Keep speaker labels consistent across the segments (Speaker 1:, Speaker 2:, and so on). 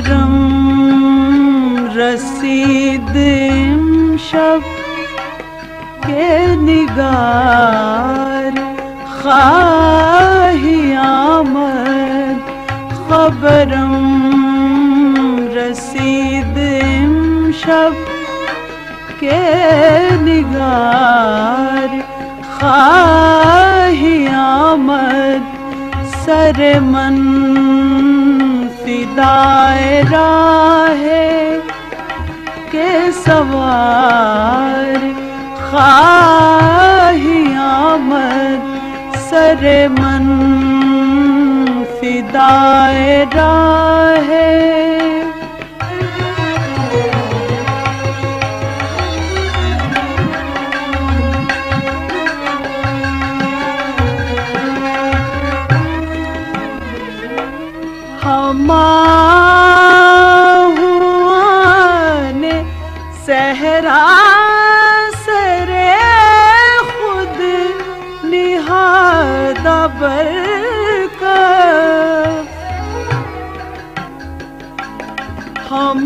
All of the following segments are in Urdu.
Speaker 1: خبرم رسید شب کے نگار خواہی آمد خبرم رسید شب کے نگار خواہی آمد سر من فدائے راہ کے سوار خواہی آمد سر من فدائے راہ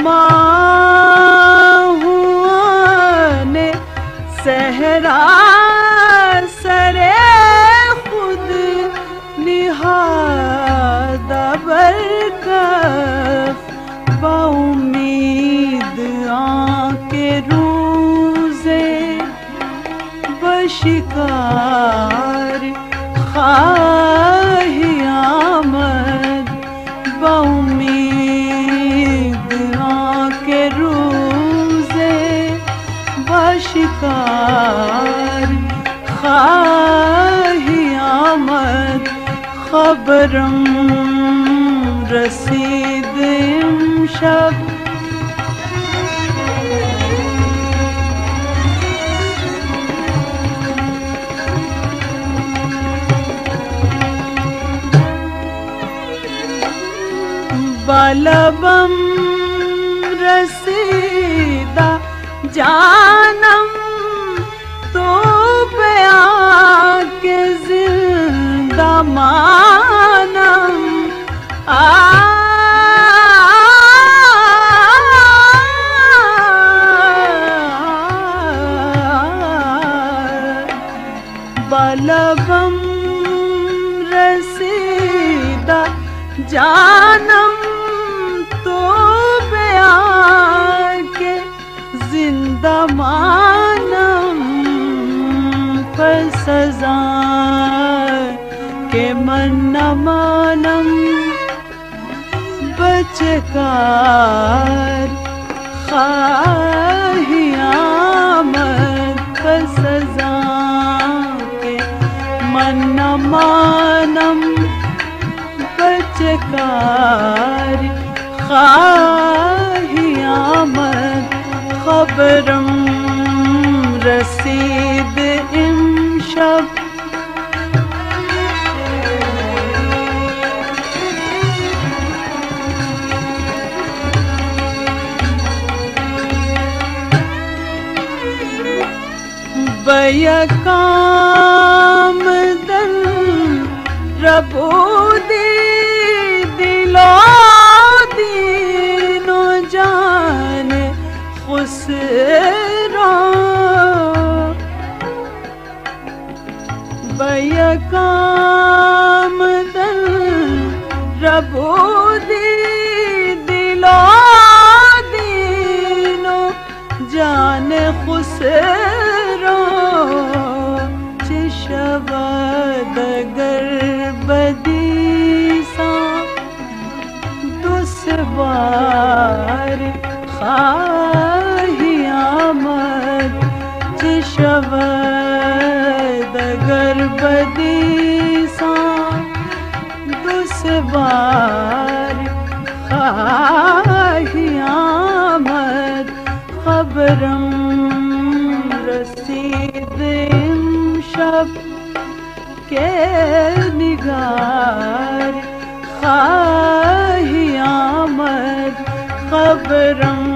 Speaker 1: ہمارے صحرا سرے خود نہاد برکف بامید کے روزے بشکار خواہی بشکار خواہی آمد خبرم رسید شب۔ بالبم رسیدہ جانم تو پیا کے زندہ مانم۔ آ۔ بالبم رسیدہ جانم زندہ مانم پر سزا کے من نہ مانم بچکار خواہی آمد پر سزا کے من نہ مانم بچکار خواہی خبرم رسید امشب بیکان خسرا۔ بیکام دل ربو دی، دلو دینو جان خسرا۔ چشبد گر بدی سا دسوار خواہی چشبد گر بدی سا دسوار خواہی آمد، خبرم رسید شب کے نگار، خواہی آمد، خبرم